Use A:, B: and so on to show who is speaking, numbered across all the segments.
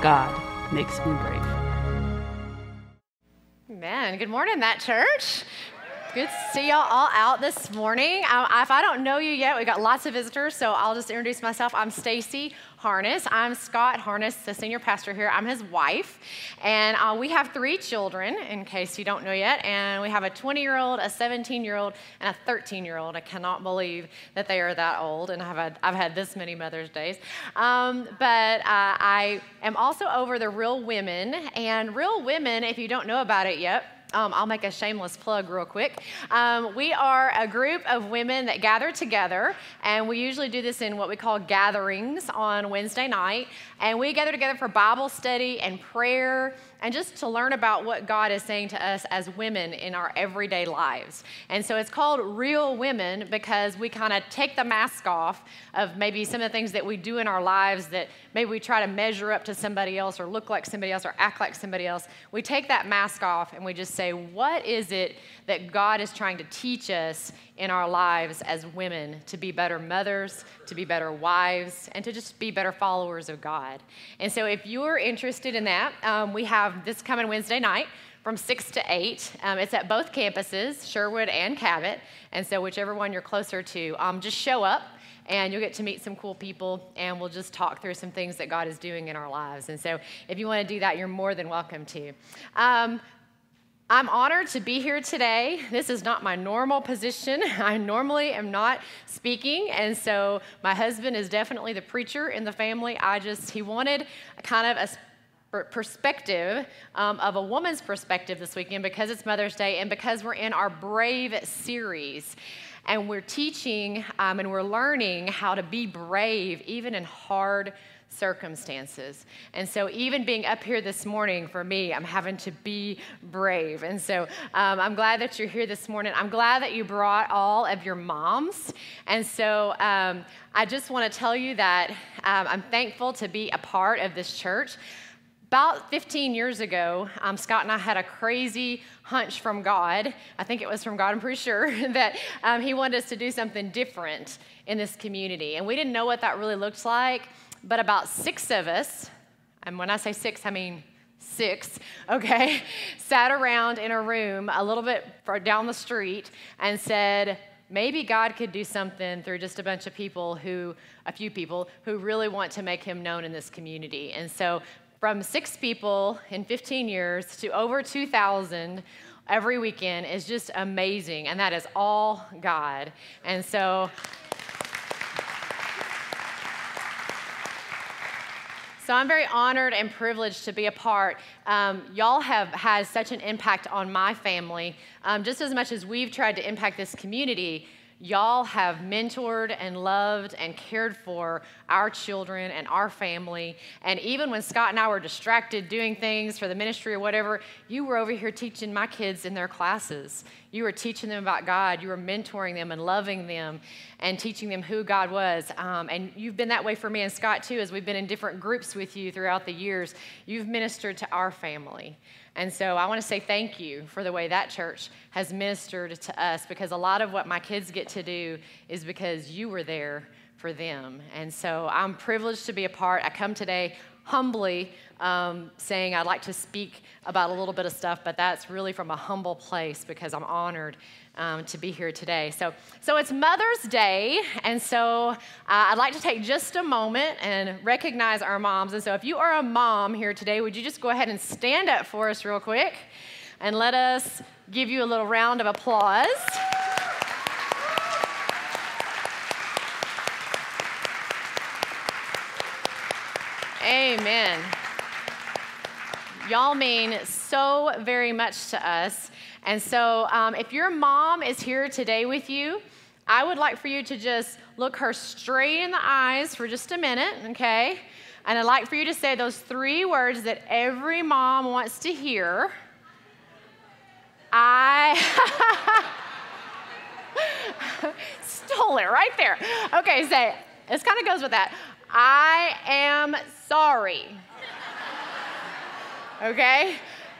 A: God makes me brave.
B: Man, Good morning, that church. Good to see y'all all out this morning. Um, if I don't know you yet, we've got lots of visitors, so I'll just introduce myself. I'm Stacy Harness. I'm Scott Harness, the senior pastor here. I'm his wife, and uh, we have three children, in case you don't know yet. And we have a 20-year-old, a 17-year-old, and a 13-year-old. I cannot believe that they are that old, and I've had, I've had this many Mother's Days. Um, but uh, I am also over the Real Women, and Real Women, if you don't know about it yet um, I'll make a shameless plug real quick. Um, we are a group of women that gather together, and we usually do this in what we call gatherings on Wednesday night. And we gather together for Bible study and prayer and just to learn about what God is saying to us as women in our everyday lives. And so it's called Real Women because we kind of take the mask off of maybe some of the things that we do in our lives that maybe we try to measure up to somebody else or look like somebody else or act like somebody else. We take that mask off and we just say, what is it that God is trying to teach us in our lives as women to be better mothers, to be better wives, and to just be better followers of God. And so, if you're interested in that, um, we have this coming Wednesday night from 6 to 8. Um, it's at both campuses, Sherwood and Cabot. And so, whichever one you're closer to, um, just show up and you'll get to meet some cool people and we'll just talk through some things that God is doing in our lives. And so, if you want to do that, you're more than welcome to. Um, I'm honored to be here today. This is not my normal position. I normally am not speaking, and so my husband is definitely the preacher in the family. I just, he wanted kind of a perspective um, of a woman's perspective this weekend because it's Mother's Day and because we're in our Brave series. And we're teaching um, and we're learning how to be brave even in hard circumstances. And so, even being up here this morning for me, I'm having to be brave. And so, um, I'm glad that you're here this morning. I'm glad that you brought all of your moms. And so, um, I just want to tell you that um, I'm thankful to be a part of this church. About 15 years ago, um, Scott and I had a crazy hunch from God. I think it was from God, I'm pretty sure, that um, He wanted us to do something different in this community. And we didn't know what that really looked like. But about six of us, and when I say six, I mean six, okay, sat around in a room a little bit down the street and said, maybe God could do something through just a bunch of people who, a few people, who really want to make him known in this community. And so from six people in 15 years to over 2,000 every weekend is just amazing. And that is all God. And so So I'm very honored and privileged to be a part. Um, y'all have had such an impact on my family, um, just as much as we've tried to impact this community y'all have mentored and loved and cared for our children and our family. And even when Scott and I were distracted doing things for the ministry or whatever, you were over here teaching my kids in their classes. You were teaching them about God. You were mentoring them and loving them and teaching them who God was. Um, and you've been that way for me and Scott too, as we've been in different groups with you throughout the years. You've ministered to our family. And so I want to say thank you for the way that church has ministered to us because a lot of what my kids get to do is because you were there for them. And so I'm privileged to be a part. I come today humbly um, saying I'd like to speak about a little bit of stuff, but that's really from a humble place because I'm honored um, to be here today. So, so it's Mother's Day, and so uh, I'd like to take just a moment and recognize our moms. And so, if you are a mom here today, would you just go ahead and stand up for us real quick and let us give you a little round of applause? Amen. Y'all mean so very much to us. And so, um, if your mom is here today with you, I would like for you to just look her straight in the eyes for just a minute, okay? And I'd like for you to say those three words that every mom wants to hear. I stole it right there. Okay, say, this kind of goes with that. I am sorry. Okay?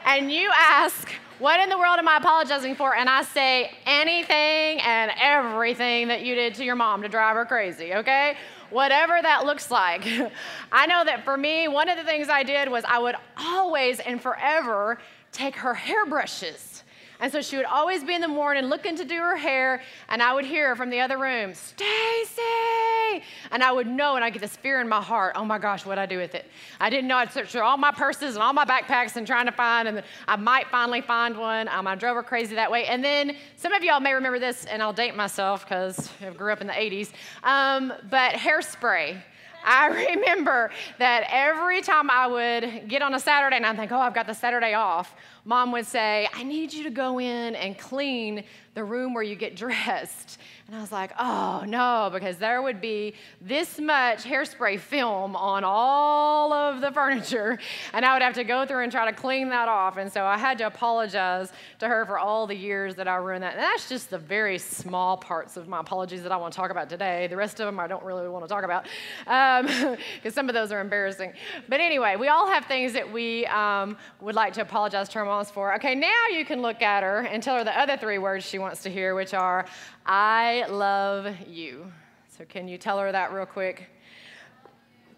B: And you ask, What in the world am I apologizing for? And I say anything and everything that you did to your mom to drive her crazy, okay? Whatever that looks like. I know that for me, one of the things I did was I would always and forever take her hairbrushes and so she would always be in the morning looking to do her hair, and I would hear from the other room, Stacy! And I would know, and I'd get this fear in my heart, oh my gosh, what'd I do with it? I didn't know. I'd search through all my purses and all my backpacks and trying to find, and I might finally find one. Um, I drove her crazy that way. And then some of y'all may remember this, and I'll date myself because I grew up in the 80s, um, but hairspray. I remember that every time I would get on a Saturday and I'd think, oh, I've got the Saturday off, mom would say, I need you to go in and clean the room where you get dressed. And I was like, oh no, because there would be this much hairspray film on all of the furniture, and I would have to go through and try to clean that off. And so I had to apologize to her for all the years that I ruined that. And that's just the very small parts of my apologies that I want to talk about today. The rest of them I don't really want to talk about, because um, some of those are embarrassing. But anyway, we all have things that we um, would like to apologize to our Okay, now you can look at her and tell her the other three words she wants to hear, which are, I love you. So, can you tell her that real quick?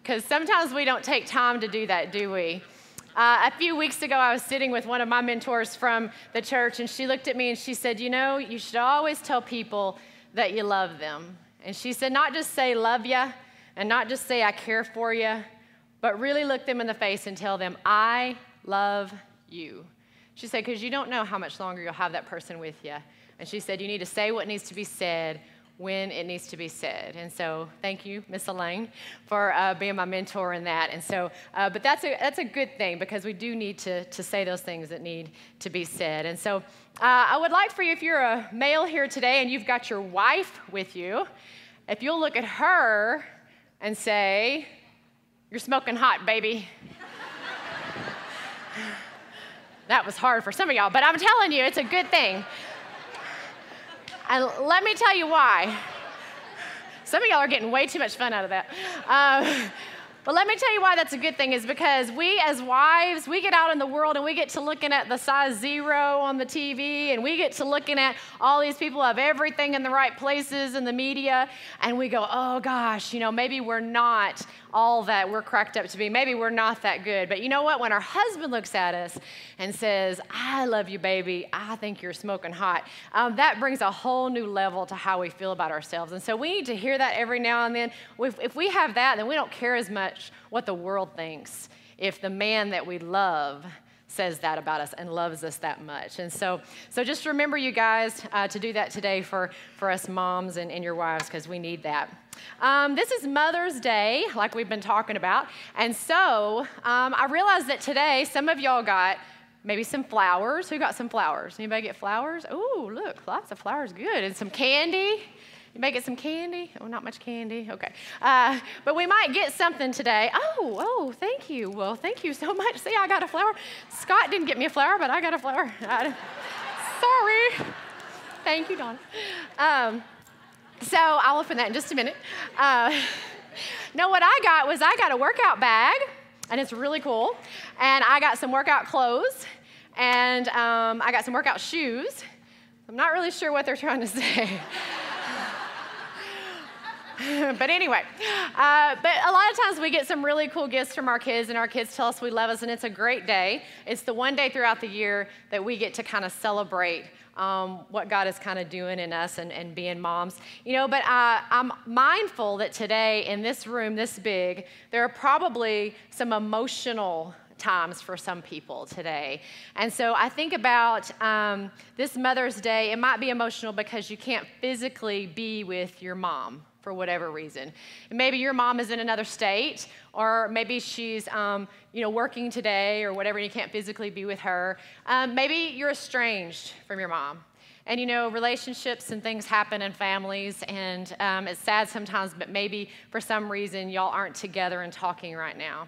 B: Because sometimes we don't take time to do that, do we? Uh, a few weeks ago, I was sitting with one of my mentors from the church, and she looked at me and she said, You know, you should always tell people that you love them. And she said, Not just say love you, and not just say I care for you, but really look them in the face and tell them, I love you. She said, Because you don't know how much longer you'll have that person with you. And she said, You need to say what needs to be said when it needs to be said. And so, thank you, Miss Elaine, for uh, being my mentor in that. And so, uh, but that's a, that's a good thing because we do need to, to say those things that need to be said. And so, uh, I would like for you, if you're a male here today and you've got your wife with you, if you'll look at her and say, You're smoking hot, baby. That was hard for some of y'all, but I'm telling you, it's a good thing. And let me tell you why. Some of y'all are getting way too much fun out of that. Uh, but let me tell you why that's a good thing is because we as wives, we get out in the world and we get to looking at the size zero on the TV and we get to looking at all these people have everything in the right places in the media and we go, oh gosh, you know, maybe we're not all that we're cracked up to be. Maybe we're not that good. But you know what? When our husband looks at us and says, I love you, baby, I think you're smoking hot, um, that brings a whole new level to how we feel about ourselves. And so we need to hear that every now and then. If, if we have that, then we don't care as much what the world thinks. If the man that we love, says that about us and loves us that much. And so, so just remember, you guys, uh, to do that today for, for us moms and, and your wives because we need that. Um, this is Mother's Day, like we've been talking about. And so um, I realized that today some of y'all got maybe some flowers. Who got some flowers? Anybody get flowers? Oh, look, lots of flowers. Good. And some candy. You may get some candy. Oh, not much candy. Okay. Uh, but we might get something today. Oh, oh, thank you. Well, thank you so much. See, I got a flower. Scott didn't get me a flower, but I got a flower. sorry. Thank you, Don. Um, so I'll open that in just a minute. Uh, no, what I got was I got a workout bag, and it's really cool. And I got some workout clothes, and um, I got some workout shoes. I'm not really sure what they're trying to say. but anyway, uh, but a lot of times we get some really cool gifts from our kids, and our kids tell us we love us, and it's a great day. It's the one day throughout the year that we get to kind of celebrate um, what God is kind of doing in us and, and being moms. You know, but uh, I'm mindful that today in this room, this big, there are probably some emotional times for some people today. And so I think about um, this Mother's Day, it might be emotional because you can't physically be with your mom for whatever reason. And maybe your mom is in another state, or maybe she's, um, you know, working today or whatever, and you can't physically be with her. Um, maybe you're estranged from your mom. And you know, relationships and things happen in families, and um, it's sad sometimes, but maybe for some reason y'all aren't together and talking right now.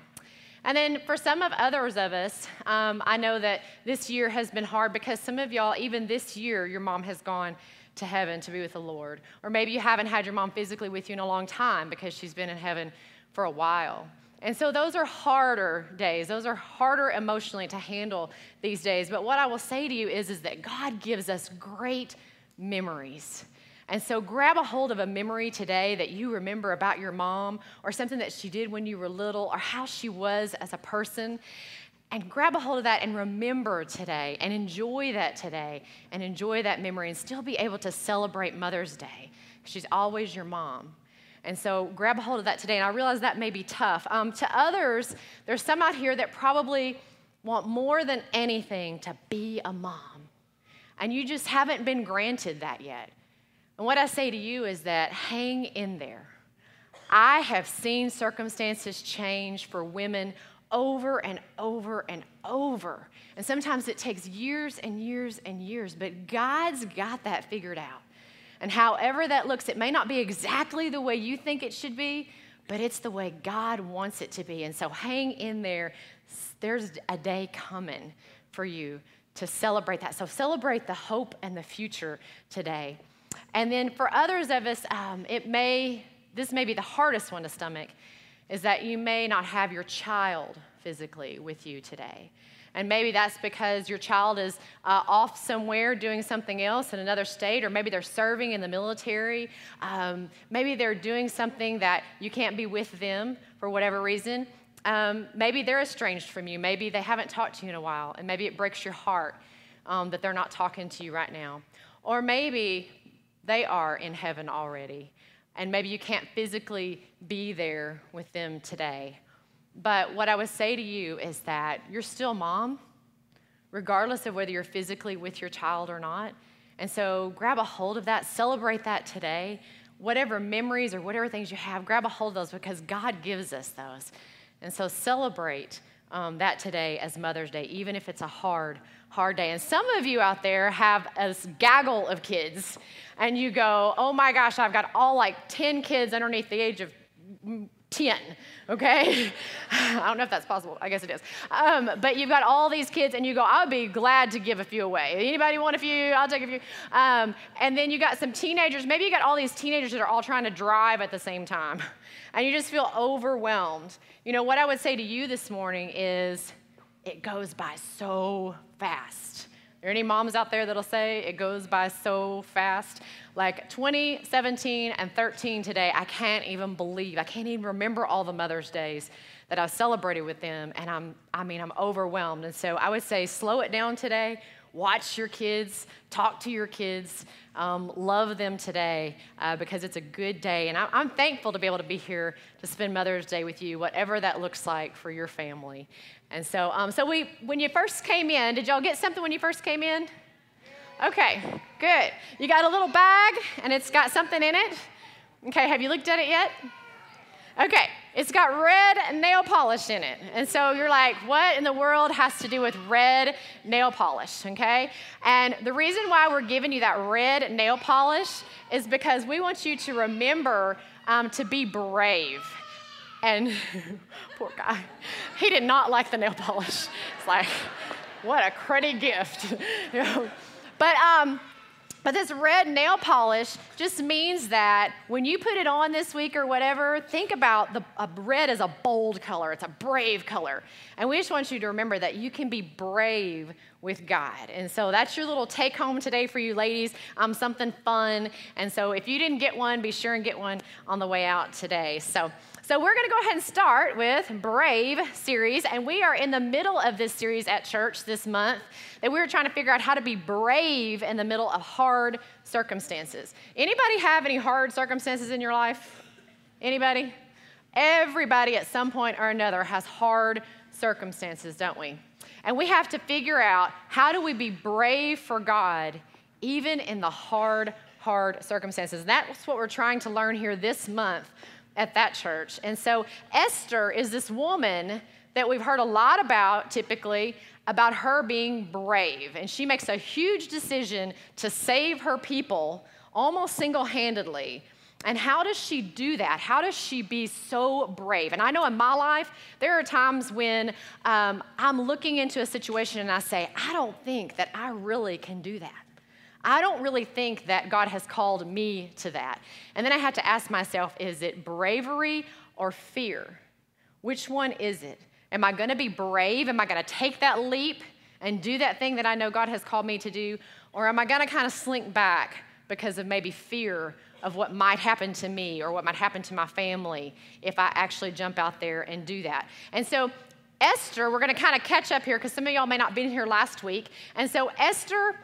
B: And then for some of others of us, um, I know that this year has been hard because some of y'all, even this year, your mom has gone to heaven to be with the Lord. Or maybe you haven't had your mom physically with you in a long time because she's been in heaven for a while. And so those are harder days. Those are harder emotionally to handle these days. But what I will say to you is, is that God gives us great memories. And so grab a hold of a memory today that you remember about your mom or something that she did when you were little or how she was as a person. And grab a hold of that and remember today and enjoy that today and enjoy that memory and still be able to celebrate Mother's Day. She's always your mom. And so grab a hold of that today. And I realize that may be tough. Um, to others, there's some out here that probably want more than anything to be a mom. And you just haven't been granted that yet. And what I say to you is that hang in there. I have seen circumstances change for women over and over and over. And sometimes it takes years and years and years, but God's got that figured out. And however that looks, it may not be exactly the way you think it should be, but it's the way God wants it to be. And so hang in there. There's a day coming for you to celebrate that. So celebrate the hope and the future today. And then for others of us, um, it may, this may be the hardest one to stomach, is that you may not have your child physically with you today. And maybe that's because your child is uh, off somewhere doing something else in another state, or maybe they're serving in the military. Um, maybe they're doing something that you can't be with them for whatever reason. Um, maybe they're estranged from you. Maybe they haven't talked to you in a while, and maybe it breaks your heart um, that they're not talking to you right now. Or maybe they are in heaven already. And maybe you can't physically be there with them today. But what I would say to you is that you're still mom, regardless of whether you're physically with your child or not. And so grab a hold of that, celebrate that today. Whatever memories or whatever things you have, grab a hold of those because God gives us those. And so celebrate um, that today as Mother's Day, even if it's a hard, hard day. And some of you out there have a gaggle of kids, and you go, oh my gosh, I've got all like 10 kids underneath the age of 10, okay? I don't know if that's possible. I guess it is. Um, but you've got all these kids, and you go, I'll be glad to give a few away. Anybody want a few? I'll take a few. Um, and then you got some teenagers. Maybe you got all these teenagers that are all trying to drive at the same time, and you just feel overwhelmed. You know, what I would say to you this morning is it goes by so fast. Are there any moms out there that'll say it goes by so fast? Like 2017 and 13 today, I can't even believe, I can't even remember all the Mother's Days that I've celebrated with them. And I'm, I mean, I'm overwhelmed. And so I would say slow it down today. Watch your kids, talk to your kids, um, love them today uh, because it's a good day. And I'm thankful to be able to be here to spend Mother's Day with you, whatever that looks like for your family. And so, um, so we, when you first came in, did y'all get something when you first came in? Okay, good. You got a little bag and it's got something in it. Okay, have you looked at it yet? Okay, it's got red nail polish in it. And so you're like, what in the world has to do with red nail polish? Okay? And the reason why we're giving you that red nail polish is because we want you to remember um, to be brave. And poor guy, he did not like the nail polish. It's like, what a cruddy gift. you know? But, um, but this red nail polish just means that when you put it on this week or whatever, think about the red as a bold color. It's a brave color. And we just want you to remember that you can be brave with God. And so that's your little take home today for you ladies. Um, something fun. And so if you didn't get one, be sure and get one on the way out today. So so we're going to go ahead and start with Brave series, and we are in the middle of this series at church this month. That we were trying to figure out how to be brave in the middle of hard circumstances. Anybody have any hard circumstances in your life? Anybody? Everybody at some point or another has hard circumstances, don't we? And we have to figure out how do we be brave for God even in the hard, hard circumstances. And that's what we're trying to learn here this month at that church. And so Esther is this woman that we've heard a lot about typically about her being brave. And she makes a huge decision to save her people almost single handedly. And how does she do that? How does she be so brave? And I know in my life, there are times when um, I'm looking into a situation and I say, I don't think that I really can do that. I don't really think that God has called me to that. And then I had to ask myself is it bravery or fear? Which one is it? Am I going to be brave? Am I going to take that leap and do that thing that I know God has called me to do? Or am I going to kind of slink back because of maybe fear of what might happen to me or what might happen to my family if I actually jump out there and do that? And so, Esther, we're going to kind of catch up here because some of y'all may not have been here last week. And so, Esther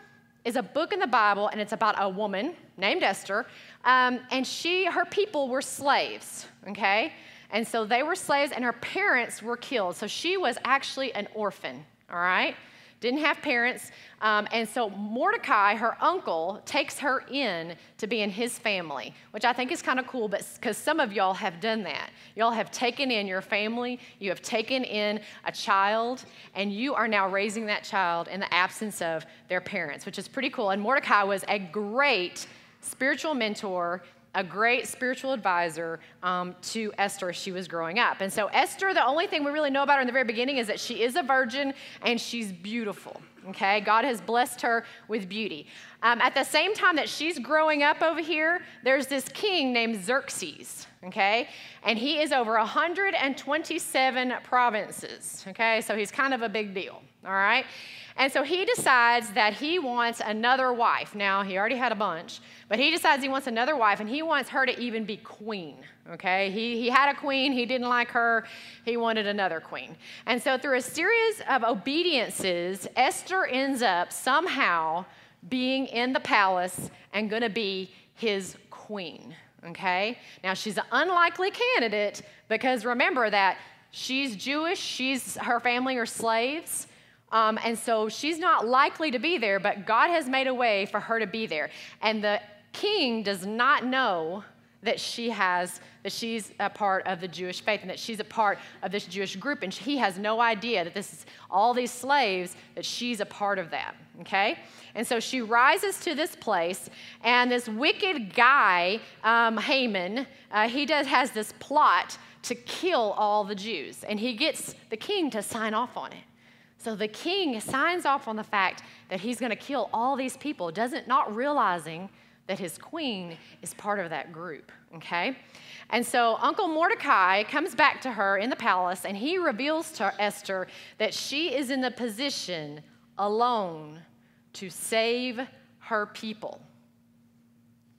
B: is a book in the Bible, and it's about a woman named Esther, um, and she, her people were slaves. Okay, and so they were slaves, and her parents were killed. So she was actually an orphan, all right? Didn't have parents. Um, and so Mordecai, her uncle, takes her in to be in his family, which I think is kind of cool, but because some of y'all have done that. Y'all have taken in your family, you have taken in a child, and you are now raising that child in the absence of their parents, which is pretty cool. And Mordecai was a great spiritual mentor a great spiritual advisor um, to Esther as she was growing up. And so, Esther, the only thing we really know about her in the very beginning is that she is a virgin and she's beautiful. Okay, God has blessed her with beauty. Um, at the same time that she's growing up over here, there's this king named Xerxes. Okay, and he is over 127 provinces. Okay, so he's kind of a big deal. All right. And so he decides that he wants another wife. Now, he already had a bunch, but he decides he wants another wife and he wants her to even be queen. Okay? He, he had a queen, he didn't like her, he wanted another queen. And so, through a series of obediences, Esther ends up somehow being in the palace and to be his queen. Okay? Now, she's an unlikely candidate because remember that she's Jewish, she's, her family are slaves. Um, and so she's not likely to be there, but God has made a way for her to be there. And the king does not know that she has that she's a part of the Jewish faith and that she's a part of this Jewish group. And he has no idea that this is all these slaves that she's a part of that okay? And so she rises to this place and this wicked guy um, Haman uh, he does has this plot to kill all the Jews. And he gets the king to sign off on it. So the king signs off on the fact that he's going to kill all these people, doesn't not realizing that his queen is part of that group, okay? And so Uncle Mordecai comes back to her in the palace and he reveals to Esther that she is in the position alone to save her people.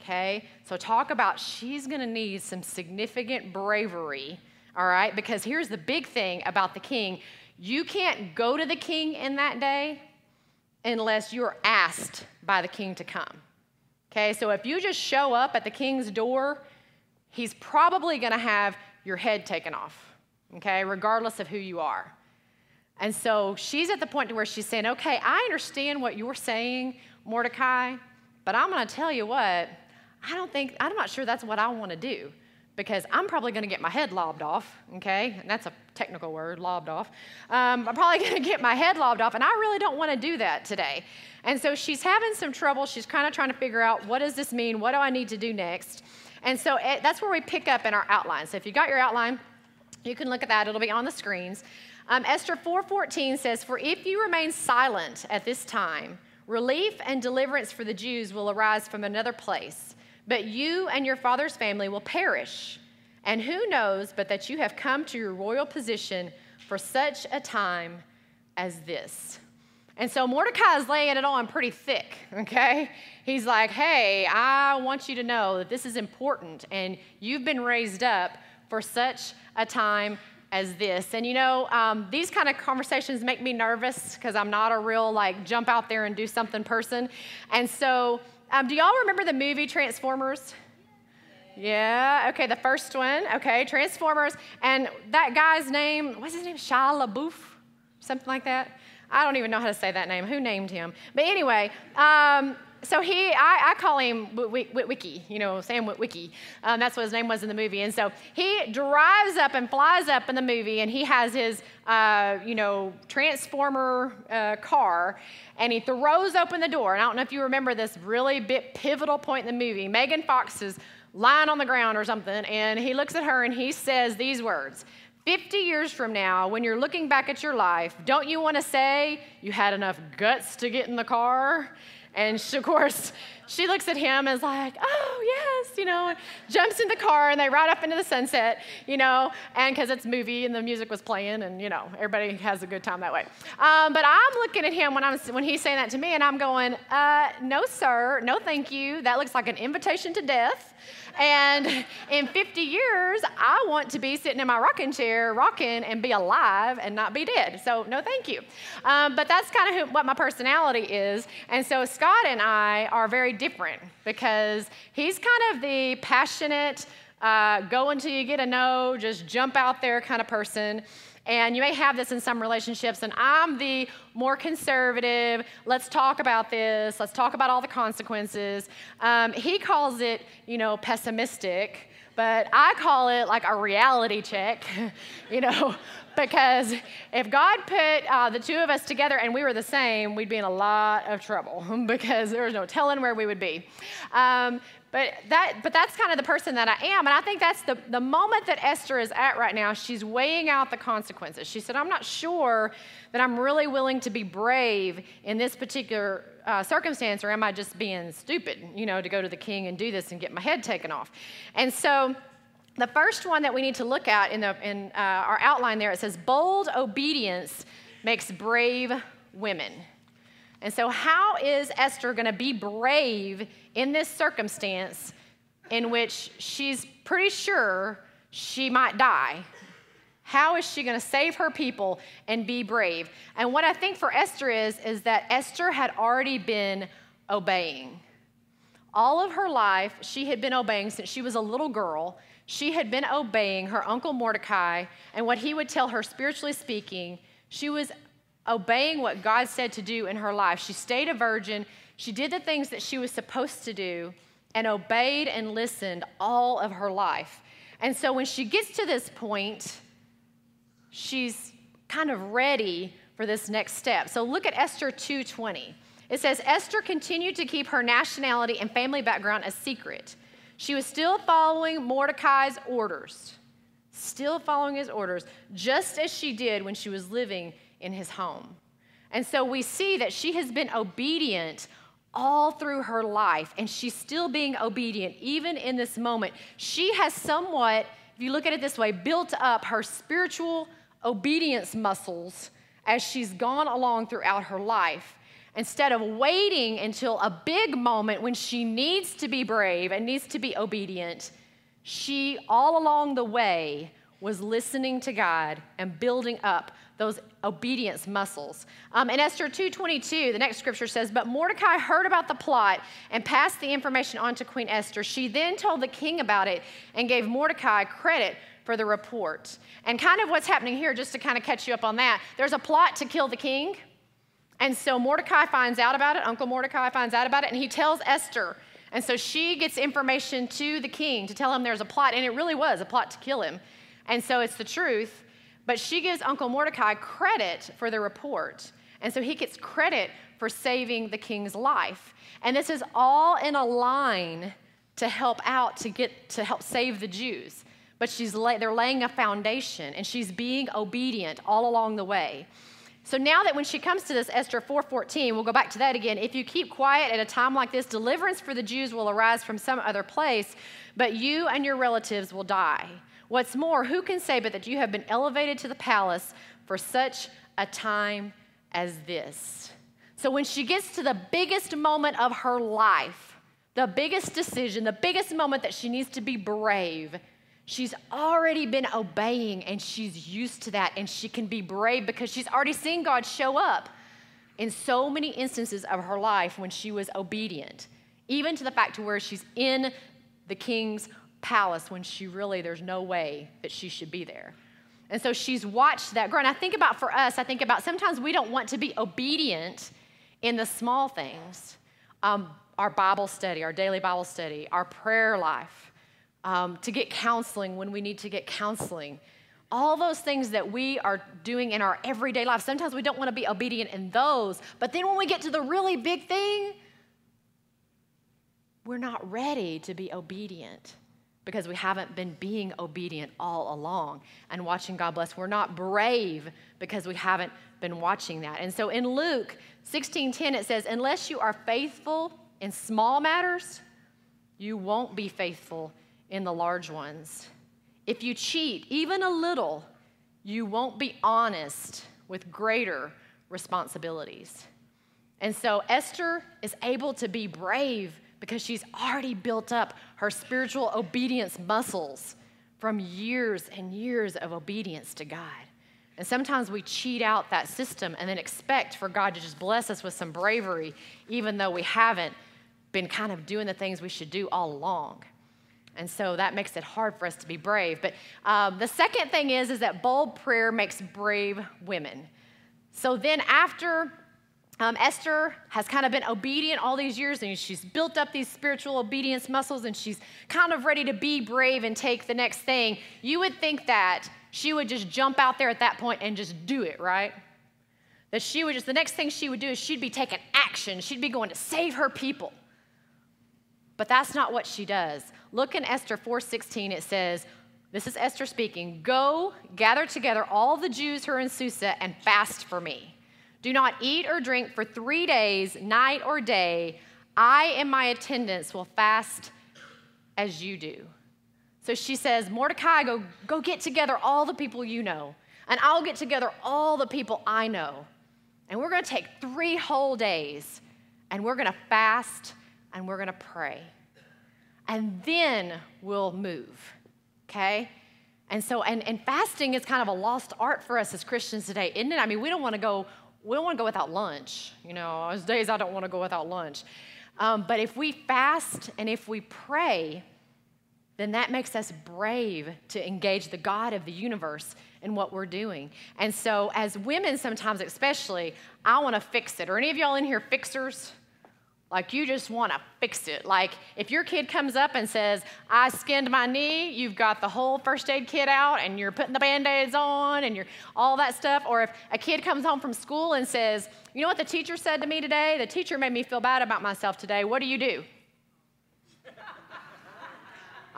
B: Okay? So talk about she's going to need some significant bravery, all right? Because here's the big thing about the king you can't go to the king in that day unless you're asked by the king to come. Okay, so if you just show up at the king's door, he's probably going to have your head taken off, okay, regardless of who you are. And so she's at the point to where she's saying, okay, I understand what you're saying, Mordecai, but I'm going to tell you what, I don't think, I'm not sure that's what I want to do because I'm probably going to get my head lobbed off, okay? And that's a technical word, lobbed off. Um, I'm probably going to get my head lobbed off, and I really don't want to do that today. And so she's having some trouble. She's kind of trying to figure out what does this mean? What do I need to do next? And so it, eh, that's where we pick up in our outline. So if you got your outline, you can look at that. It'll be on the screens. Um, Esther 4:14 says, "For if you remain silent at this time, relief and deliverance for the Jews will arise from another place." But you and your father's family will perish. And who knows but that you have come to your royal position for such a time as this? And so Mordecai is laying it on pretty thick, okay? He's like, hey, I want you to know that this is important and you've been raised up for such a time as this. And you know, um, these kind of conversations make me nervous because I'm not a real, like, jump out there and do something person. And so um, do y'all remember the movie Transformers? Yeah, okay, the first one, okay, Transformers. And that guy's name, what's his name? Shia LaBeouf? Something like that? I don't even know how to say that name. Who named him? But anyway, um, so he, I, I call him Witwicky, you know, Sam Witwicky. Um, that's what his name was in the movie. And so he drives up and flies up in the movie, and he has his, uh, you know, transformer uh, car, and he throws open the door. And I don't know if you remember this really bit pivotal point in the movie. Megan Fox is lying on the ground or something, and he looks at her and he says these words 50 years from now, when you're looking back at your life, don't you want to say you had enough guts to get in the car? And she, of course, she looks at him is like, oh, yes, you know, jumps in the car and they ride up into the sunset, you know, and because it's movie and the music was playing and, you know, everybody has a good time that way. Um, but I'm looking at him when, I'm, when he's saying that to me and I'm going, uh, no, sir, no, thank you. That looks like an invitation to death. And in 50 years, I want to be sitting in my rocking chair, rocking, and be alive and not be dead. So, no, thank you. Um, but that's kind of who, what my personality is. And so, Scott and I are very different because he's kind of the passionate, uh, go until you get a no, just jump out there kind of person. And you may have this in some relationships, and I'm the more conservative, let's talk about this, let's talk about all the consequences. Um, he calls it, you know, pessimistic, but I call it like a reality check, you know, because if God put uh, the two of us together and we were the same, we'd be in a lot of trouble because there was no telling where we would be. Um, but, that, but that's kind of the person that I am. And I think that's the, the moment that Esther is at right now. She's weighing out the consequences. She said, I'm not sure that I'm really willing to be brave in this particular uh, circumstance, or am I just being stupid, you know, to go to the king and do this and get my head taken off? And so the first one that we need to look at in, the, in uh, our outline there, it says, bold obedience makes brave women. And so, how is Esther going to be brave in this circumstance in which she's pretty sure she might die? How is she going to save her people and be brave? And what I think for Esther is, is that Esther had already been obeying. All of her life, she had been obeying since she was a little girl. She had been obeying her uncle Mordecai and what he would tell her, spiritually speaking. She was obeying what God said to do in her life. She stayed a virgin. She did the things that she was supposed to do and obeyed and listened all of her life. And so when she gets to this point, she's kind of ready for this next step. So look at Esther 2:20. It says Esther continued to keep her nationality and family background a secret. She was still following Mordecai's orders. Still following his orders, just as she did when she was living in his home. And so we see that she has been obedient all through her life, and she's still being obedient even in this moment. She has somewhat, if you look at it this way, built up her spiritual obedience muscles as she's gone along throughout her life. Instead of waiting until a big moment when she needs to be brave and needs to be obedient, she all along the way was listening to God and building up those obedience muscles. Um, in Esther 2:22, the next scripture says, "But Mordecai heard about the plot and passed the information on to Queen Esther. She then told the king about it and gave Mordecai credit for the report." And kind of what's happening here, just to kind of catch you up on that, there's a plot to kill the king. And so Mordecai finds out about it, Uncle Mordecai finds out about it, and he tells Esther. And so she gets information to the king to tell him there's a plot, and it really was a plot to kill him. And so it's the truth. But she gives Uncle Mordecai credit for the report. And so he gets credit for saving the king's life. And this is all in a line to help out to get to help save the Jews. But she's they're laying a foundation and she's being obedient all along the way. So now that when she comes to this Esther 4:14, we'll go back to that again. If you keep quiet at a time like this, deliverance for the Jews will arise from some other place, but you and your relatives will die. What's more, who can say but that you have been elevated to the palace for such a time as this? So when she gets to the biggest moment of her life, the biggest decision, the biggest moment that she needs to be brave, she's already been obeying and she's used to that and she can be brave because she's already seen God show up in so many instances of her life when she was obedient, even to the fact to where she's in the king's palace when she really, there's no way that she should be there. And so she's watched that grow. And I think about for us, I think about sometimes we don't want to be obedient in the small things um, our Bible study, our daily Bible study, our prayer life, um, to get counseling when we need to get counseling. All those things that we are doing in our everyday life, sometimes we don't want to be obedient in those. But then when we get to the really big thing, we're not ready to be obedient because we haven't been being obedient all along and watching God bless. We're not brave because we haven't been watching that. And so in Luke 16:10 it says, "Unless you are faithful in small matters, you won't be faithful in the large ones. If you cheat even a little, you won't be honest with greater responsibilities. And so Esther is able to be brave because she's already built up her spiritual obedience muscles from years and years of obedience to God. And sometimes we cheat out that system and then expect for God to just bless us with some bravery, even though we haven't been kind of doing the things we should do all along. And so that makes it hard for us to be brave. But um, the second thing is, is that bold prayer makes brave women. So then after um, Esther has kind of been obedient all these years and she's built up these spiritual obedience muscles and she's kind of ready to be brave and take the next thing. You would think that she would just jump out there at that point and just do it, right? That she would just, the next thing she would do is she'd be taking action. She'd be going to save her people. But that's not what she does. Look in Esther 4:16 it says, this is Esther speaking, "Go, gather together all the Jews who are in Susa and fast for me. Do not eat or drink for 3 days, night or day. I and my attendants will fast as you do." So she says, Mordecai, go, go get together all the people you know, and I'll get together all the people I know. And we're going to take three whole days, and we're going to fast and we're going to pray. And then we'll move, okay? And so, and, and fasting is kind of a lost art for us as Christians today, isn't it? I mean, we don't want to go, we don't want to go without lunch. You know, those days I don't want to go without lunch. Um, but if we fast and if we pray, then that makes us brave to engage the God of the universe in what we're doing. And so, as women, sometimes especially, I want to fix it. Are any of y'all in here fixers? Like you just want to fix it. Like if your kid comes up and says, I skinned my knee, you've got the whole first aid kit out and you're putting the band aids on and you're all that stuff. Or if a kid comes home from school and says, You know what the teacher said to me today? The teacher made me feel bad about myself today. What do you do?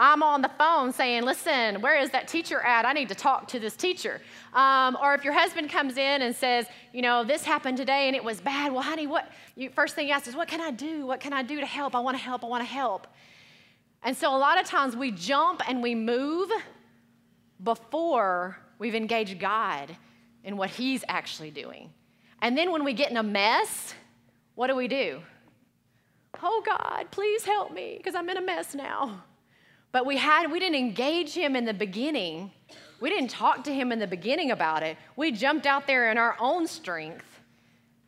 B: I'm on the phone saying, listen, where is that teacher at? I need to talk to this teacher. Um, or if your husband comes in and says, you know, this happened today and it was bad. Well, honey, what? You, first thing you ask is, what can I do? What can I do to help? I want to help. I want to help. And so a lot of times we jump and we move before we've engaged God in what He's actually doing. And then when we get in a mess, what do we do? Oh, God, please help me because I'm in a mess now. But we had we didn't engage him in the beginning. We didn't talk to him in the beginning about it. We jumped out there in our own strength.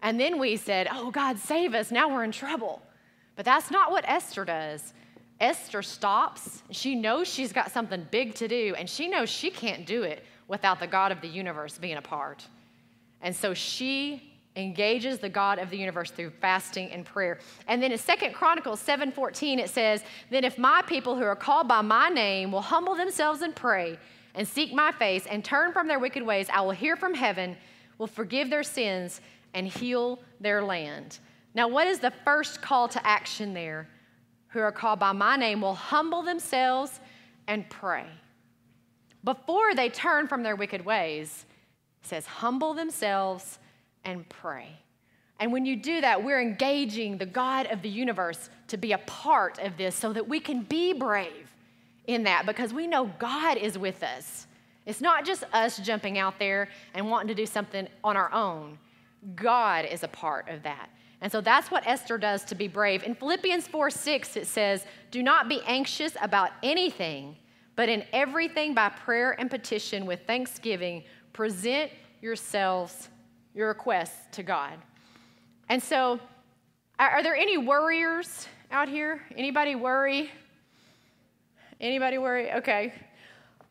B: And then we said, "Oh God, save us. Now we're in trouble." But that's not what Esther does. Esther stops. She knows she's got something big to do, and she knows she can't do it without the God of the universe being a part. And so she engages the God of the universe through fasting and prayer. And then in Second Chronicles 7:14 it says, "Then if my people who are called by my name will humble themselves and pray and seek my face and turn from their wicked ways, I will hear from heaven, will forgive their sins and heal their land." Now, what is the first call to action there? Who are called by my name will humble themselves and pray. Before they turn from their wicked ways, it says, humble themselves and pray. And when you do that, we're engaging the God of the universe to be a part of this so that we can be brave in that because we know God is with us. It's not just us jumping out there and wanting to do something on our own. God is a part of that. And so that's what Esther does to be brave. In Philippians 4 6, it says, Do not be anxious about anything, but in everything by prayer and petition with thanksgiving, present yourselves your requests to God. And so, are there any worriers out here? Anybody worry? Anybody worry? Okay.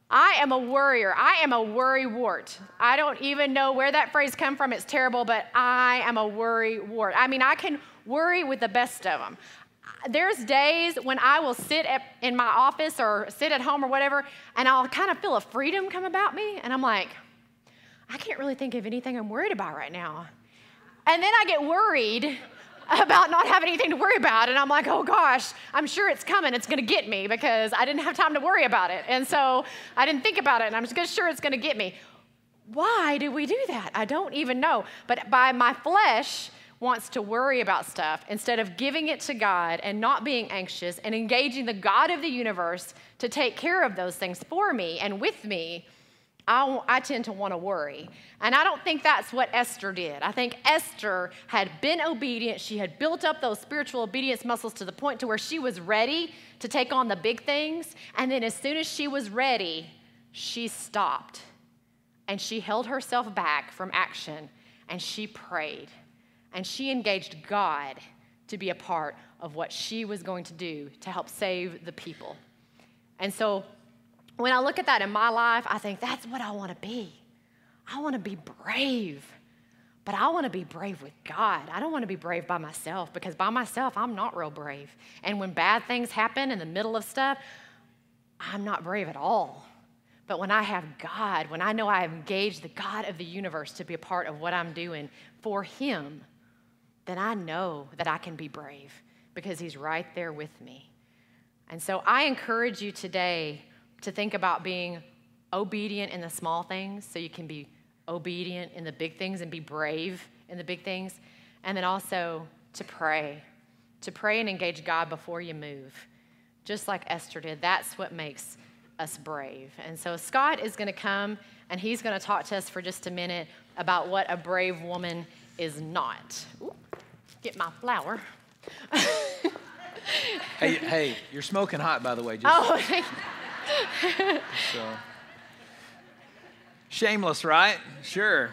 B: I am a worrier. I am a worry wart. I don't even know where that phrase come from. It's terrible, but I am a worry wart. I mean, I can worry with the best of them. There's days when I will sit at, in my office or sit at home or whatever, and I'll kind of feel a freedom come about me, and I'm like, I can't really think of anything I'm worried about right now. And then I get worried about not having anything to worry about. And I'm like, oh gosh, I'm sure it's coming. It's going to get me because I didn't have time to worry about it. And so I didn't think about it. And I'm just sure it's going to get me. Why do we do that? I don't even know. But by my flesh, wants to worry about stuff instead of giving it to God and not being anxious and engaging the God of the universe to take care of those things for me and with me, I, I tend to want to worry. And I don't think that's what Esther did. I think Esther had been obedient. She had built up those spiritual obedience muscles to the point to where she was ready to take on the big things. And then as soon as she was ready, she stopped and she held herself back from action and she prayed and she engaged God to be a part of what she was going to do to help save the people. And so when I look at that in my life, I think that's what I want to be. I want to be brave, but I want to be brave with God. I don't want to be brave by myself because by myself, I'm not real brave. And when bad things happen in the middle of stuff, I'm not brave at all. But when I have God, when I know I have engaged the God of the universe to be a part of what I'm doing for Him, then I know that I can be brave because He's right there with me. And so I encourage you today to think about being obedient in the small things so you can be obedient in the big things and be brave in the big things. And then also to pray, to pray and engage God before you move, just like Esther did. That's what makes us brave. And so Scott is going to come and he's going to talk to us for just a minute about what a brave woman is not. Ooh, get my flower.
A: hey, hey, you're smoking hot, by the way.
B: Just, oh,
A: so. Shameless, right? Sure.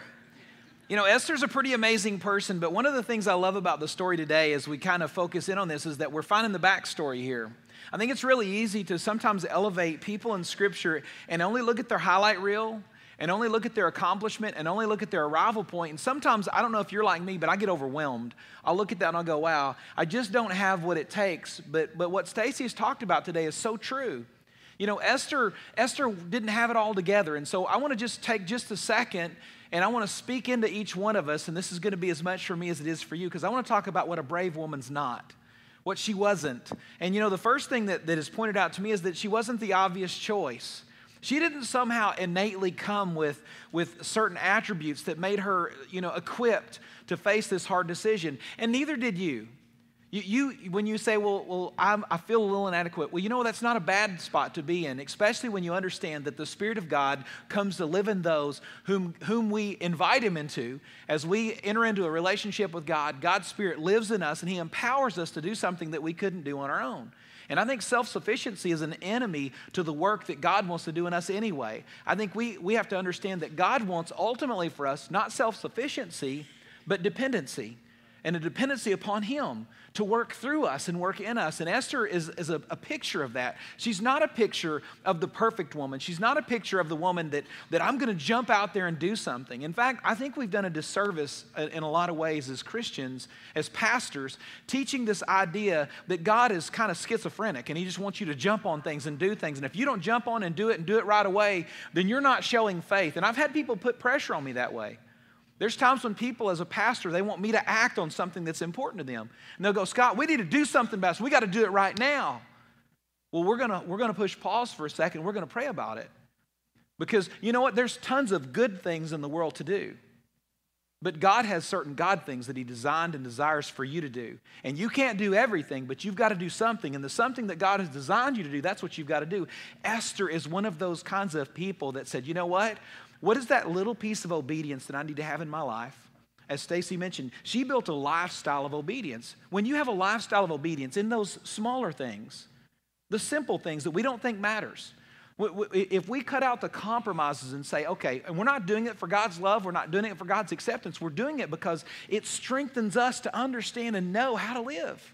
A: You know, Esther's a pretty amazing person, but one of the things I love about the story today as we kind of focus in on this is that we're finding the backstory here. I think it's really easy to sometimes elevate people in Scripture and only look at their highlight reel and only look at their accomplishment and only look at their arrival point. And sometimes, I don't know if you're like me, but I get overwhelmed. I'll look at that and I'll go, wow, I just don't have what it takes. But, but what Stacy has talked about today is so true. You know, Esther, Esther didn't have it all together. And so I want to just take just a second and I want to speak into each one of us. And this is going to be as much for me as it is for you because I want to talk about what a brave woman's not what she wasn't. And you know, the first thing that, that is pointed out to me is that she wasn't the obvious choice. She didn't somehow innately come with, with certain attributes that made her, you know, equipped to face this hard decision. And neither did you. You, you, when you say, well, well I'm, i feel a little inadequate, well, you know, that's not a bad spot to be in, especially when you understand that the Spirit of God comes to live in those whom, whom we invite Him into. As we enter into a relationship with God, God's Spirit lives in us and He empowers us to do something that we couldn't do on our own. And I think self sufficiency is an enemy to the work that God wants to do in us anyway. I think we, we have to understand that God wants ultimately for us not self sufficiency, but dependency and a dependency upon Him to work through us and work in us. And Esther is, is a, a, picture of that. She's not a picture of the perfect woman. She's not a picture of the woman that, that I'm going to jump out there and do something. In fact, I think we've done a disservice uh, in a lot of ways as Christians, as pastors, teaching this idea that God is kind of schizophrenic and He just wants you to jump on things and do things. And if you don't jump on and do it and do it right away, then you're not showing faith. And I've had people put pressure on me that way. There's times when people, as a pastor, they want me to act on something that's important to them. And they'll go, Scott, we need to do something about this. We got to do it right now. Well, we're going to we're gonna push pause for a second. We're going to pray about it. Because you know what? There's tons of good things in the world to do. But God has certain God things that He designed and desires for you to do. And you can't do everything, but you've got to do something. And the something that God has designed you to do, that's what you've got to do. Esther is one of those kinds of people that said, you know what? What is that little piece of obedience that I need to have in my life? As Stacy mentioned, she built a lifestyle of obedience. When you have a lifestyle of obedience in those smaller things, the simple things that we don't think matters, if we cut out the compromises and say, okay, and we're not doing it for God's love, we're not doing it for God's acceptance, we're doing it because it strengthens us to understand and know how to live.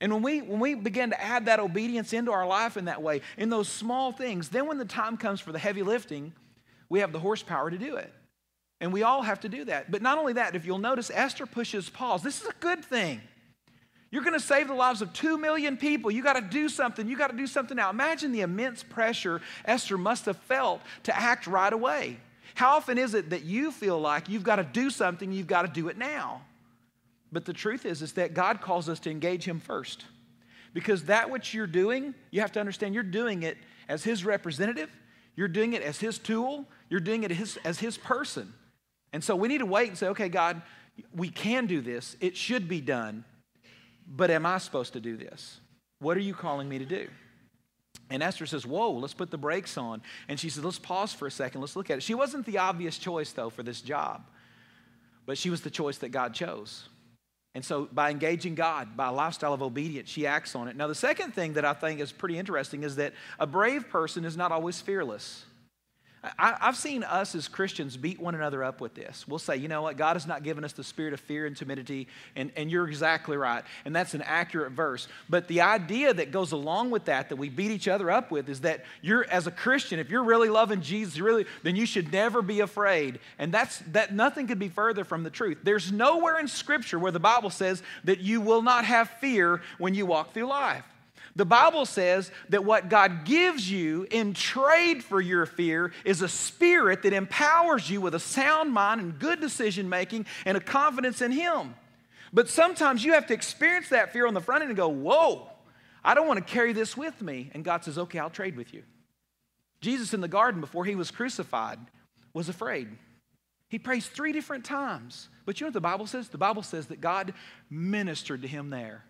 A: And when we, when we begin to add that obedience into our life in that way, in those small things, then when the time comes for the heavy lifting, we have the horsepower to do it. And we all have to do that. But not only that, if you'll notice, Esther pushes pause. This is a good thing. You're going to save the lives of two million people. You got to do something. You got to do something now. Imagine the immense pressure Esther must have felt to act right away. How often is it that you feel like you've got to do something, you've got to do it now? But the truth is, is that God calls us to engage Him first. Because that which you're doing, you have to understand you're doing it as His representative, you're doing it as His tool, you're doing it as his, as his person. And so we need to wait and say, okay, God, we can do this, it should be done, but am I supposed to do this? What are you calling me to do? And Esther says, Whoa, let's put the brakes on. And she says, Let's pause for a second. Let's look at it. She wasn't the obvious choice, though, for this job, but she was the choice that God chose. And so, by engaging God, by a lifestyle of obedience, she acts on it. Now, the second thing that I think is pretty interesting is that a brave person is not always fearless. I, have seen us as Christians beat one another up with this. We'll say, you know what, God has not given us the spirit of fear and timidity, and, and you're exactly right. And that's an accurate verse. But the idea that goes along with that, that we beat each other up with, is that you're, as a Christian, if you're really loving Jesus, really, then you should never be afraid. And that's that nothing could be further from the truth. There's nowhere in Scripture where the Bible says that you will not have fear when you walk through life. The Bible says that what God gives you in trade for your fear is a spirit that empowers you with a sound mind and good decision making and a confidence in Him. But sometimes you have to experience that fear on the front end and go, Whoa, I don't want to carry this with me. And God says, Okay, I'll trade with you. Jesus in the garden before he was crucified was afraid. He prays three different times. But you know what the Bible says? The Bible says that God ministered to him there.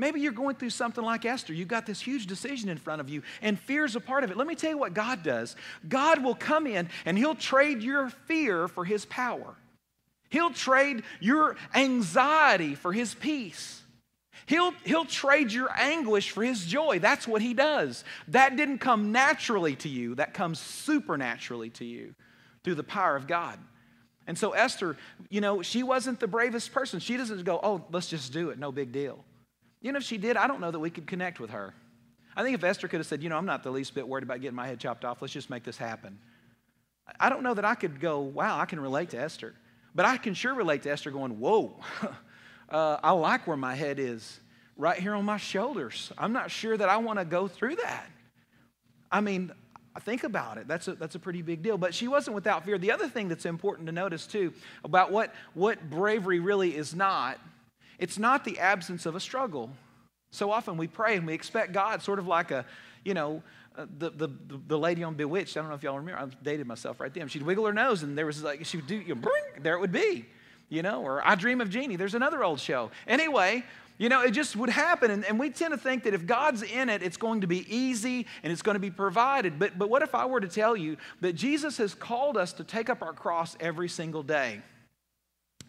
A: Maybe you're going through something like Esther. You've got this huge decision in front of you, and fear is a part of it. Let me tell you what God does God will come in and He'll trade your fear for His power, He'll trade your anxiety for His peace. He'll, he'll trade your anguish for his joy. That's what he does. That didn't come naturally to you, that comes supernaturally to you through the power of God. And so, Esther, you know, she wasn't the bravest person. She doesn't go, oh, let's just do it, no big deal. You know, if she did, I don't know that we could connect with her. I think if Esther could have said, you know, I'm not the least bit worried about getting my head chopped off, let's just make this happen. I don't know that I could go, wow, I can relate to Esther. But I can sure relate to Esther going, whoa, uh, I like where my head is, right here on my shoulders. I'm not sure that I want to go through that. I mean, think about it. That's a, that's a pretty big deal. But she wasn't without fear. The other thing that's important to notice, too, about what, what bravery really is not it's not the absence of a struggle. So often we pray and we expect God, sort of like a, you know, uh, the, the, the lady on Bewitched. I don't know if y'all remember. I dated myself right then. She'd wiggle her nose and there was like, she would do, you know, bring, there it would be, you know, or I Dream of Jeannie. There's another old show. Anyway, you know, it just would happen. And, and, we tend to think that if God's in it, it's going to be easy and it's going to be provided. But, but what if I were to tell you that Jesus has called us to take up our cross every single day?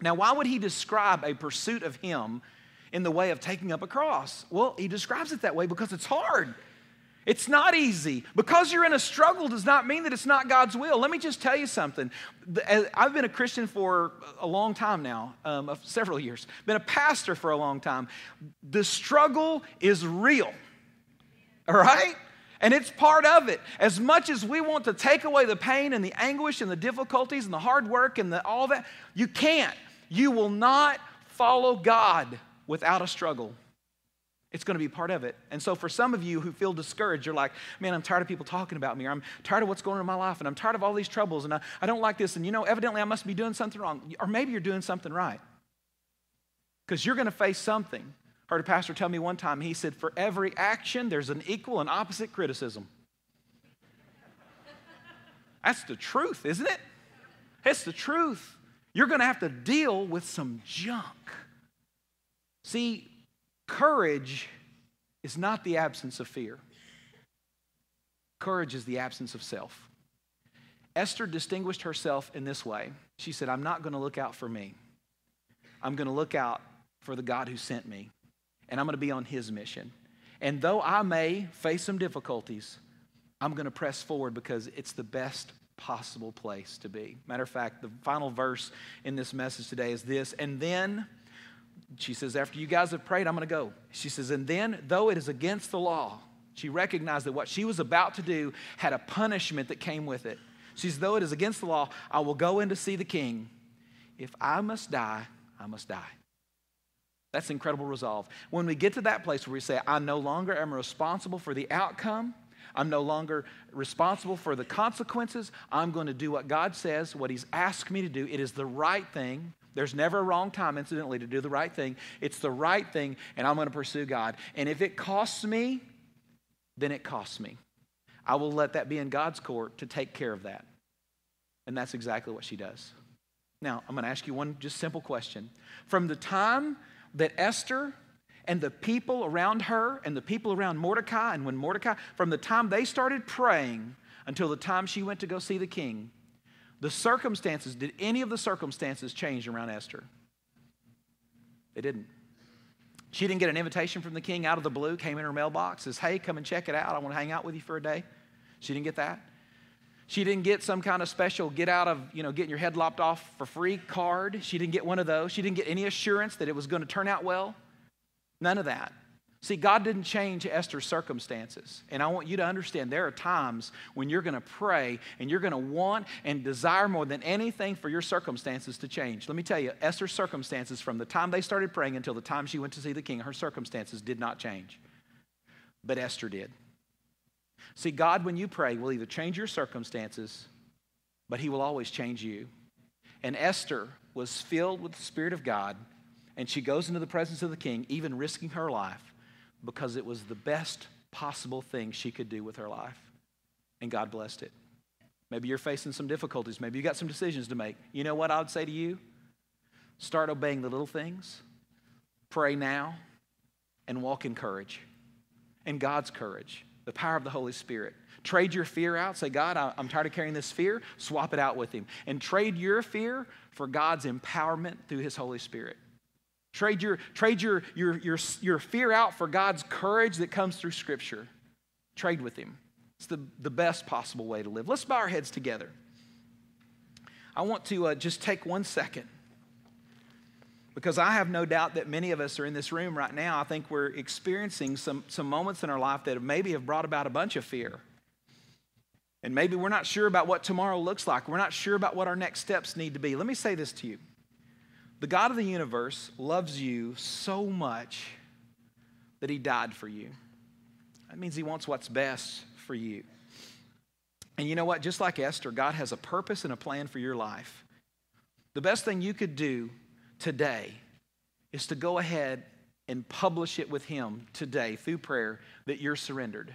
A: Now, why would he describe a pursuit of him in the way of taking up a cross? Well, he describes it that way because it's hard. It's not easy. Because you're in a struggle does not mean that it's not God's will. Let me just tell you something. I've been a Christian for a long time now, um, several years, been a pastor for a long time. The struggle is real, all right? And it's part of it. As much as we want to take away the pain and the anguish and the difficulties and the hard work and the, all that, you can't. You will not follow God without a struggle. It's going to be part of it. And so, for some of you who feel discouraged, you're like, man, I'm tired of people talking about me, or I'm tired of what's going on in my life, and I'm tired of all these troubles, and I, I don't like this, and you know, evidently I must be doing something wrong. Or maybe you're doing something right. Because you're going to face something. Heard a pastor tell me one time, he said, for every action, there's an equal and opposite criticism. That's the truth, isn't it? It's the truth you're going to have to deal with some junk. See, courage is not the absence of fear, courage is the absence of self. Esther distinguished herself in this way. She said, I'm not going to look out for me. I'm going to look out for the God who sent me, and I'm going to be on his mission. And though I may face some difficulties, I'm going to press forward because it's the best possible place to be. Matter of fact, the final verse in this message today is this. And then, she says, after you guys have prayed, I'm going to go. She says, and then, though it is against the law, she recognized that what she was about to do had a punishment that came with it. She says, though it is against the law, I will go in to see the king. If I must die, I must die. That's incredible resolve. When we get to that place where we say, I no longer am responsible for the outcome, I'm no longer responsible for the consequences. I'm going to do what God says, what He's asked me to do. It is the right thing. There's never a wrong time, incidentally, to do the right thing. It's the right thing, and I'm going to pursue God. And if it costs me, then it costs me. I will let that be in God's court to take care of that. And that's exactly what she does. Now, I'm going to ask you one just simple question. From the time that Esther and the people around her and the people around Mordecai, and when Mordecai, from the time they started praying until the time she went to go see the king, the circumstances, did any of the circumstances change around Esther? They didn't. She didn't get an invitation from the king out of the blue, came in her mailbox, says, Hey, come and check it out. I want to hang out with you for a day. She didn't get that. She didn't get some kind of special get out of, you know, getting your head lopped off for free card. She didn't get one of those. She didn't get any assurance that it was going to turn out well. None of that. See, God didn't change Esther's circumstances. And I want you to understand there are times when you're going to pray and you're going to want and desire more than anything for your circumstances to change. Let me tell you, Esther's circumstances from the time they started praying until the time she went to see the king, her circumstances did not change. But Esther did. See, God, when you pray, will either change your circumstances, but He will always change you. And Esther was filled with the Spirit of God, and she goes into the presence of the king, even risking her life because it was the best possible thing she could do with her life. And God blessed it. Maybe you're facing some difficulties. Maybe you've got some decisions to make. You know what I would say to you? Start obeying the little things, pray now, and walk in courage. In God's courage, the power of the Holy Spirit. Trade your fear out. Say, God, I'm tired of carrying this fear. Swap it out with Him. And trade your fear for God's empowerment through His Holy Spirit. Trade your, trade your, your, your, your fear out for God's courage that comes through Scripture. Trade with Him. It's the, the best possible way to live. Let's bow our heads together. I want to uh, just take one second because I have no doubt that many of us are in this room right now. I think we're experiencing some, some moments in our life that maybe have brought about a bunch of fear. And maybe we're not sure about what tomorrow looks like. We're not sure about what our next steps need to be. Let me say this to you the God of the universe loves you so much that he died for you. That means he wants what's best for you. And you know what? Just like Esther, God has a purpose and a plan for your life. The best thing you could do today is to go ahead and publish it with Him today through prayer that you're surrendered,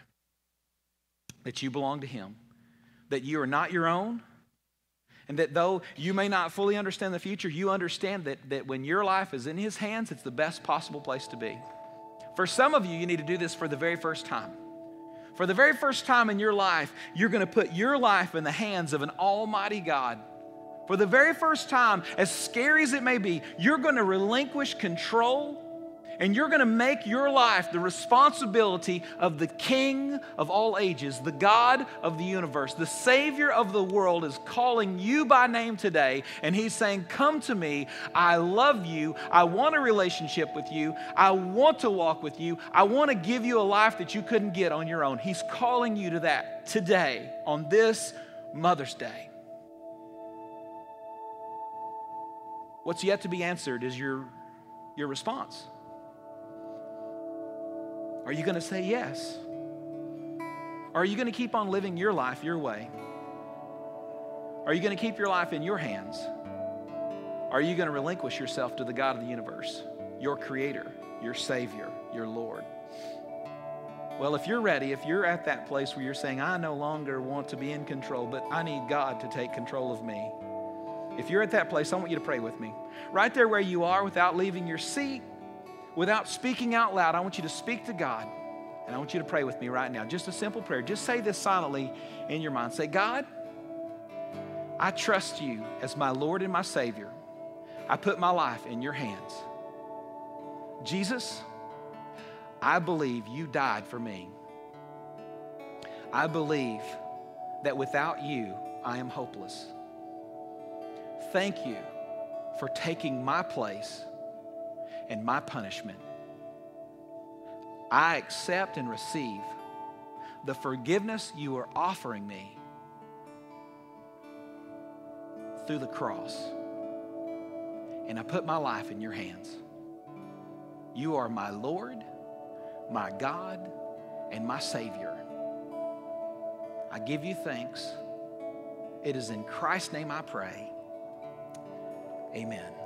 A: that you belong to Him, that you are not your own, and that though you may not fully understand the future, you understand that, that when your life is in His hands, it's the best possible place to be. For some of you, you need to do this for the very first time. For the very first time in your life, you're going to put your life in the hands of an almighty God. For the very first time, as scary as it may be, you're going to relinquish control and you're going to make your life the responsibility of the King of all ages, the God of the universe, the Savior of the world is calling you by name today. And He's saying, Come to me. I love you. I want a relationship with you. I want to walk with you. I want to give you a life that you couldn't get on your own. He's calling you to that today on this Mother's Day. What's yet to be answered is your, your response. Are you going to say yes? Are you going to keep on living your life your way? Are you going to keep your life in your hands? Are you going to relinquish yourself to the God of the universe, your creator, your savior, your Lord? Well, if you're ready, if you're at that place where you're saying, I no longer want to be in control, but I need God to take control of me. If you're at that place, I want you to pray with me. Right there where you are, without leaving your seat, without speaking out loud, I want you to speak to God. And I want you to pray with me right now. Just a simple prayer. Just say this silently in your mind. Say, God, I trust you as my Lord and my Savior. I put my life in your hands. Jesus, I believe you died for me. I believe that without you, I am hopeless. Thank you for taking my place and my punishment. I accept and receive the forgiveness you are offering me through the cross. And I put my life in your hands. You are my Lord, my God, and my Savior. I give you thanks. It is in Christ's name I pray. Amen.